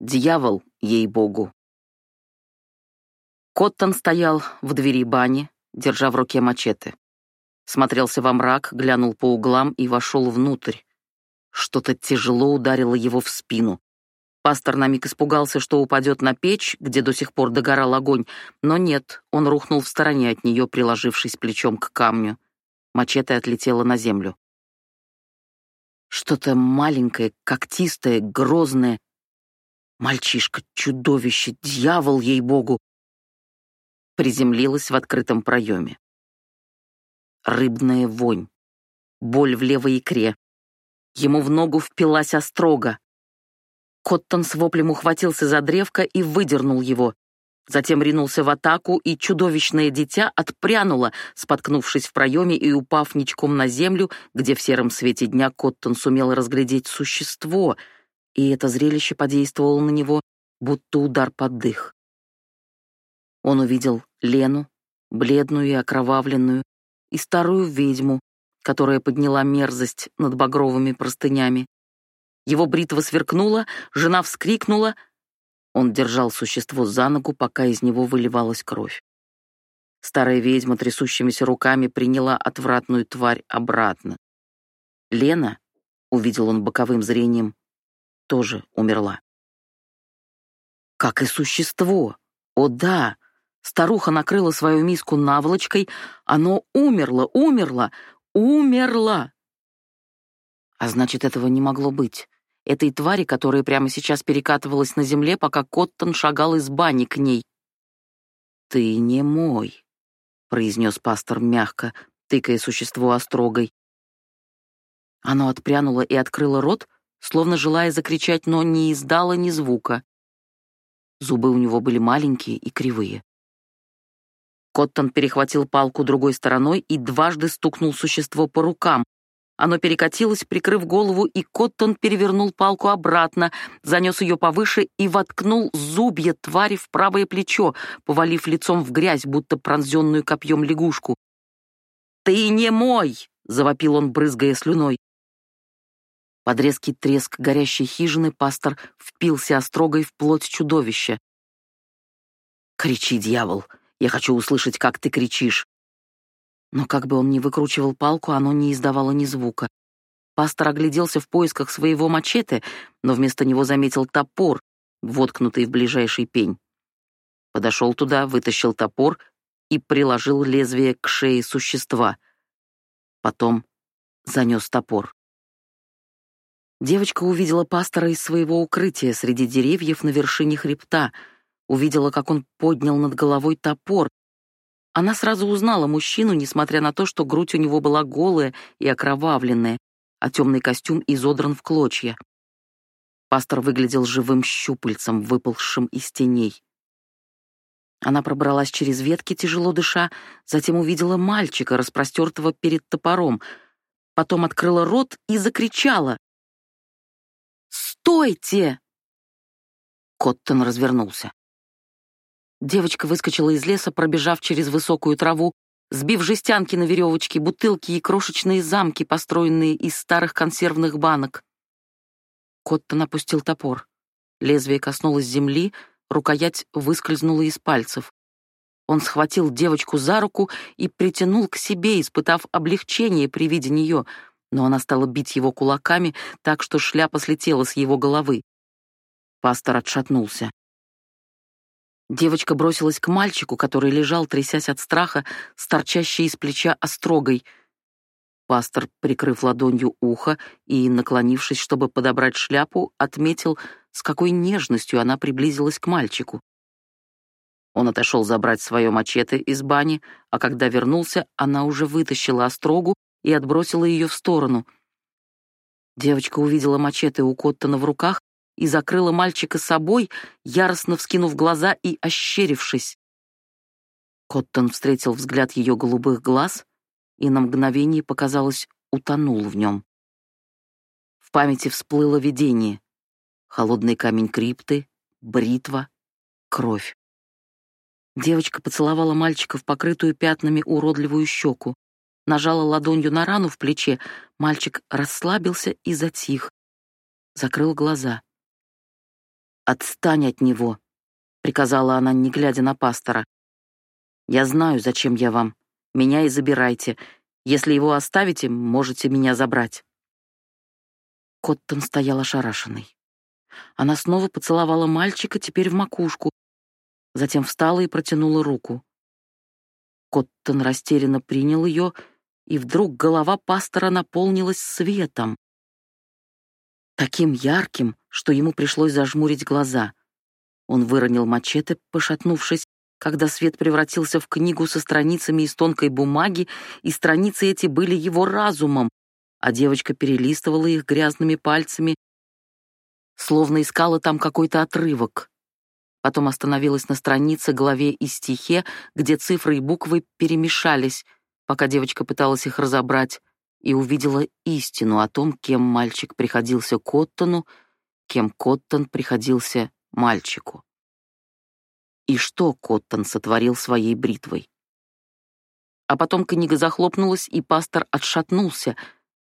Дьявол, ей-богу. Коттон стоял в двери бани, держа в руке мачете. Смотрелся во мрак, глянул по углам и вошел внутрь. Что-то тяжело ударило его в спину. Пастор на миг испугался, что упадет на печь, где до сих пор догорал огонь, но нет, он рухнул в стороне от нее, приложившись плечом к камню. Мачете отлетела на землю. Что-то маленькое, когтистое, грозное. Мальчишка, чудовище, дьявол, ей-богу! Приземлилась в открытом проеме. Рыбная вонь. Боль в левой икре. Ему в ногу впилась острога. Коттон с воплем ухватился за древко и выдернул его. Затем ринулся в атаку, и чудовищное дитя отпрянуло, споткнувшись в проеме и упав ничком на землю, где в сером свете дня Коттон сумел разглядеть существо, и это зрелище подействовало на него, будто удар под дых. Он увидел Лену, бледную и окровавленную, и старую ведьму, которая подняла мерзость над багровыми простынями. Его бритва сверкнула, жена вскрикнула. Он держал существо за ногу, пока из него выливалась кровь. Старая ведьма трясущимися руками приняла отвратную тварь обратно. Лена, увидел он боковым зрением, тоже умерла. Как и существо. О да, старуха накрыла свою миску наволочкой, оно умерло, умерло, умерло. А значит, этого не могло быть этой твари, которая прямо сейчас перекатывалась на земле, пока Коттон шагал из бани к ней. «Ты не мой», — произнес пастор мягко, тыкая существо острогой. Оно отпрянуло и открыло рот, словно желая закричать, но не издало ни звука. Зубы у него были маленькие и кривые. Коттон перехватил палку другой стороной и дважды стукнул существо по рукам, оно перекатилось, прикрыв голову, и Коттон перевернул палку обратно, занес ее повыше и воткнул зубья твари в правое плечо, повалив лицом в грязь, будто пронзенную копьем лягушку. «Ты не мой!» — завопил он, брызгая слюной. Под резкий треск горящей хижины пастор впился острогой в плоть чудовища. «Кричи, дьявол! Я хочу услышать, как ты кричишь!» Но как бы он ни выкручивал палку, оно не издавало ни звука. Пастор огляделся в поисках своего мачете, но вместо него заметил топор, воткнутый в ближайший пень. Подошел туда, вытащил топор и приложил лезвие к шее существа. Потом занес топор. Девочка увидела пастора из своего укрытия среди деревьев на вершине хребта, увидела, как он поднял над головой топор, она сразу узнала мужчину, несмотря на то, что грудь у него была голая и окровавленная, а темный костюм изодран в клочья. Пастор выглядел живым щупальцем, выползшим из теней. Она пробралась через ветки, тяжело дыша, затем увидела мальчика, распростертого перед топором, потом открыла рот и закричала. «Стойте!» Коттон развернулся. Девочка выскочила из леса, пробежав через высокую траву, сбив жестянки на веревочке, бутылки и крошечные замки, построенные из старых консервных банок. Коттон опустил топор. Лезвие коснулось земли, рукоять выскользнула из пальцев. Он схватил девочку за руку и притянул к себе, испытав облегчение при виде нее, но она стала бить его кулаками так, что шляпа слетела с его головы. Пастор отшатнулся. Девочка бросилась к мальчику, который лежал, трясясь от страха, с торчащей из плеча острогой. Пастор, прикрыв ладонью ухо и, наклонившись, чтобы подобрать шляпу, отметил, с какой нежностью она приблизилась к мальчику. Он отошел забрать свое мачете из бани, а когда вернулся, она уже вытащила острогу и отбросила ее в сторону. Девочка увидела мачете у Коттона в руках и закрыла мальчика собой, яростно вскинув глаза и ощерившись. Коттон встретил взгляд ее голубых глаз и на мгновение, показалось, утонул в нем. В памяти всплыло видение. Холодный камень крипты, бритва, кровь. Девочка поцеловала мальчика в покрытую пятнами уродливую щеку, нажала ладонью на рану в плече, мальчик расслабился и затих, закрыл глаза. «Отстань от него», — приказала она, не глядя на пастора. «Я знаю, зачем я вам. Меня и забирайте. Если его оставите, можете меня забрать». Коттон стоял ошарашенный. Она снова поцеловала мальчика, теперь в макушку, затем встала и протянула руку. Коттон растерянно принял ее, и вдруг голова пастора наполнилась светом. Таким ярким, что ему пришлось зажмурить глаза. Он выронил мачете, пошатнувшись, когда свет превратился в книгу со страницами из тонкой бумаги, и страницы эти были его разумом, а девочка перелистывала их грязными пальцами, словно искала там какой-то отрывок. Потом остановилась на странице, главе и стихе, где цифры и буквы перемешались, пока девочка пыталась их разобрать, и увидела истину о том, кем мальчик приходился Коттону, кем Коттон приходился мальчику. И что Коттон сотворил своей бритвой. А потом книга захлопнулась, и пастор отшатнулся.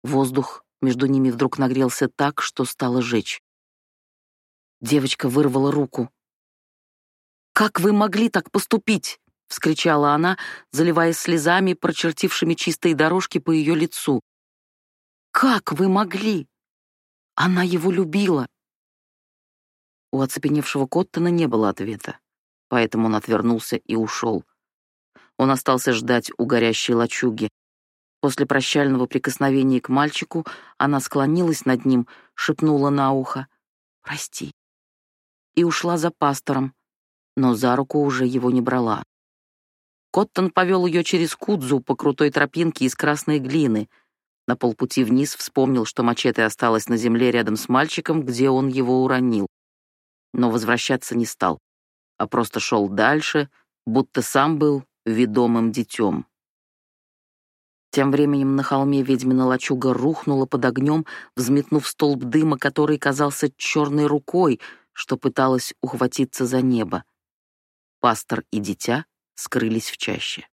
Воздух между ними вдруг нагрелся так, что стало жечь. Девочка вырвала руку. «Как вы могли так поступить?» — вскричала она, заливаясь слезами, прочертившими чистые дорожки по ее лицу. «Как вы могли? Она его любила!» У оцепеневшего Коттона не было ответа, поэтому он отвернулся и ушел. Он остался ждать у горящей лачуги. После прощального прикосновения к мальчику она склонилась над ним, шепнула на ухо «Прости» и ушла за пастором, но за руку уже его не брала. Коттон повел ее через Кудзу по крутой тропинке из красной глины. На полпути вниз вспомнил, что мачете осталось на земле рядом с мальчиком, где он его уронил. Но возвращаться не стал, а просто шел дальше, будто сам был ведомым детем. Тем временем на холме ведьмина лачуга рухнула под огнем, взметнув столб дыма, который казался черной рукой, что пыталась ухватиться за небо. Пастор и дитя скрылись в чаще.